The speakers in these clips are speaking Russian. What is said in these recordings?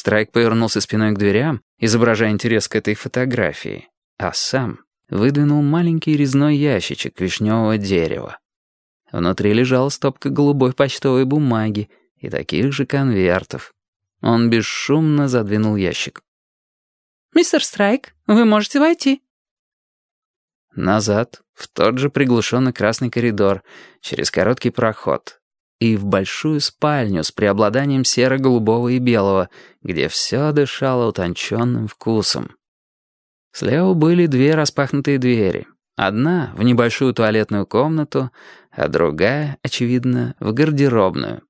Страйк повернулся спиной к дверям, изображая интерес к этой фотографии, а сам выдвинул маленький резной ящичек вишневого дерева. Внутри лежала стопка голубой почтовой бумаги и таких же конвертов. Он бесшумно задвинул ящик. «Мистер Страйк, вы можете войти». Назад, в тот же приглушенный красный коридор, через короткий проход. И в большую спальню с преобладанием серо-голубого и белого, где все дышало утонченным вкусом. Слева были две распахнутые двери. Одна — в небольшую туалетную комнату, а другая, очевидно, в гардеробную.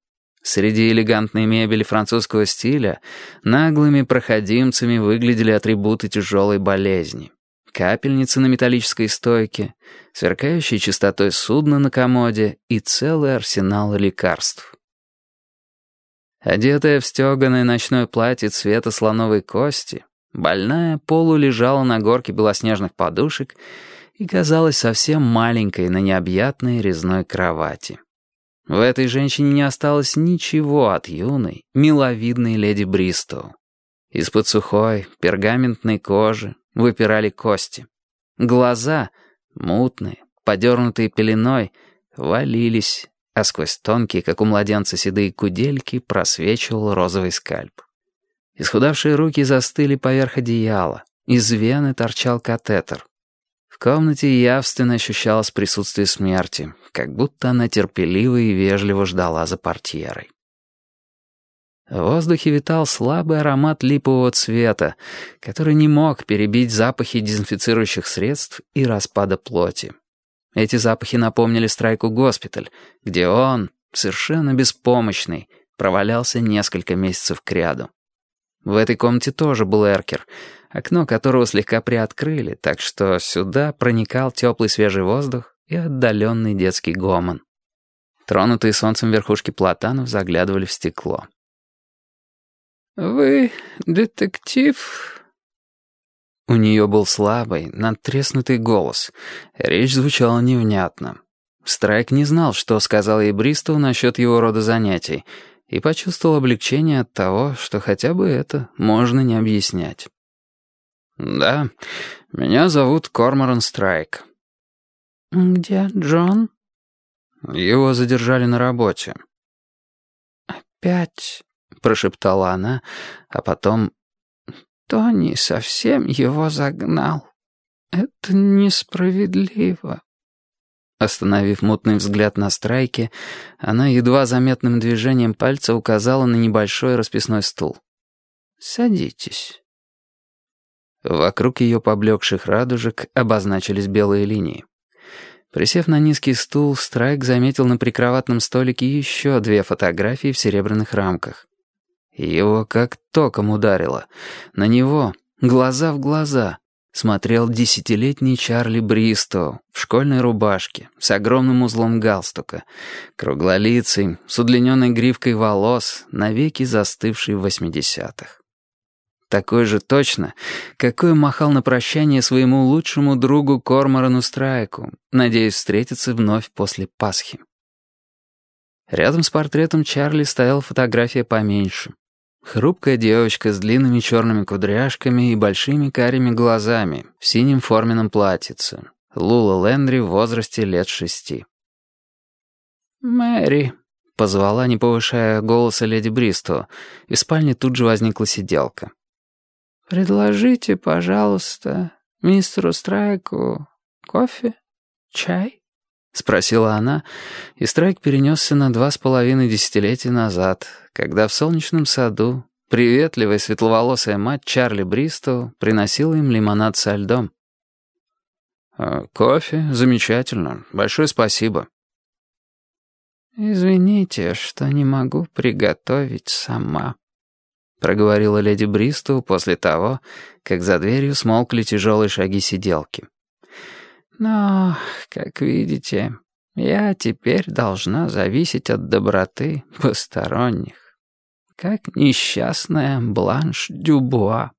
Среди элегантной мебели французского стиля наглыми проходимцами выглядели атрибуты тяжелой болезни. Капельница на металлической стойке, сверкающая чистотой судно на комоде и целый арсенал лекарств. Одетая в стеганое ночное платье цвета слоновой кости, больная полу лежала на горке белоснежных подушек и казалась совсем маленькой на необъятной резной кровати. В этой женщине не осталось ничего от юной, миловидной леди Бристоу. Из-под сухой, пергаментной кожи выпирали кости. Глаза, мутные, подернутые пеленой, валились, а сквозь тонкие, как у младенца, седые кудельки просвечивал розовый скальп. Исхудавшие руки застыли поверх одеяла, из вены торчал катетер, комнате явственно ощущалось присутствие смерти, как будто она терпеливо и вежливо ждала за портьерой. В воздухе витал слабый аромат липового цвета, который не мог перебить запахи дезинфицирующих средств и распада плоти. Эти запахи напомнили Страйку госпиталь, где он, совершенно беспомощный, провалялся несколько месяцев кряду. В этой комнате тоже был эркер — окно которого слегка приоткрыли, так что сюда проникал теплый свежий воздух и отдаленный детский гомон. Тронутые солнцем верхушки платанов заглядывали в стекло. «Вы детектив?» У нее был слабый, надтреснутый голос. Речь звучала невнятно. Страйк не знал, что сказал ей Бристоу насчет его рода занятий, и почувствовал облегчение от того, что хотя бы это можно не объяснять. «Да, меня зовут Корморан Страйк». «Где Джон?» «Его задержали на работе». «Опять?» — прошептала она, а потом... «Тони совсем его загнал. Это несправедливо». Остановив мутный взгляд на Страйке, она едва заметным движением пальца указала на небольшой расписной стул. «Садитесь». Вокруг ее поблекших радужек обозначились белые линии. Присев на низкий стул, Страйк заметил на прикроватном столике еще две фотографии в серебряных рамках. Его как током ударило. На него, глаза в глаза, смотрел десятилетний Чарли Бристоу в школьной рубашке с огромным узлом галстука, круглолицый, с удлиненной гривкой волос, навеки застывший в восьмидесятых такой же точно, какой махал на прощание своему лучшему другу Корморану Страйку, надеясь встретиться вновь после Пасхи. Рядом с портретом Чарли стояла фотография поменьше. Хрупкая девочка с длинными черными кудряшками и большими карими глазами в синем форменном платьице. Лула Лендри в возрасте лет шести. «Мэри», — позвала, не повышая голоса леди Бристу, и в спальне тут же возникла сиделка. «Предложите, пожалуйста, мистеру Страйку кофе, чай?» — спросила она, и Страйк перенесся на два с половиной десятилетия назад, когда в солнечном саду приветливая светловолосая мать Чарли Бристоу приносила им лимонад со льдом. «Э, «Кофе? Замечательно. Большое спасибо». «Извините, что не могу приготовить сама», проговорила леди Бристоу после того, как за дверью смолкли тяжелые шаги сиделки. «Но, как видите, я теперь должна зависеть от доброты посторонних, как несчастная Бланш Дюбуа».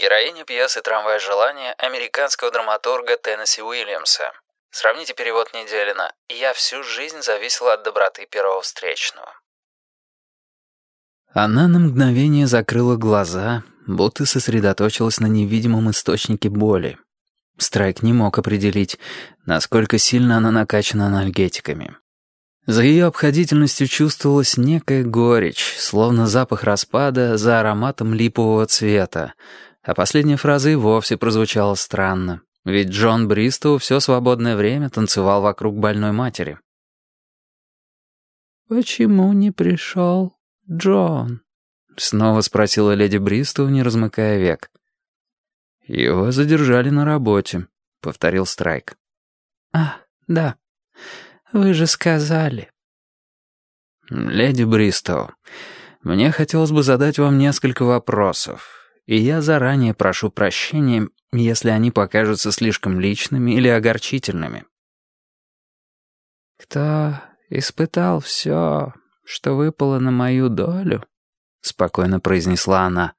Героиня пьесы «Трамвай желания» американского драматурга Теннесси Уильямса. Сравните перевод Неделина «Я всю жизнь зависела от доброты первого встречного». Она на мгновение закрыла глаза, будто сосредоточилась на невидимом источнике боли. Страйк не мог определить, насколько сильно она накачана анальгетиками. За ее обходительностью чувствовалась некая горечь, словно запах распада за ароматом липового цвета, а последняя фраза и вовсе прозвучала странно, ведь Джон Бристоу все свободное время танцевал вокруг больной матери. «Почему не пришел Джон?» — снова спросила леди Бристоу, не размыкая век. «Его задержали на работе», — повторил Страйк. «А, да, вы же сказали». «Леди Бристоу, мне хотелось бы задать вам несколько вопросов, и я заранее прошу прощения, если они покажутся слишком личными или огорчительными». «Кто испытал все, что выпало на мою долю?» — спокойно произнесла она.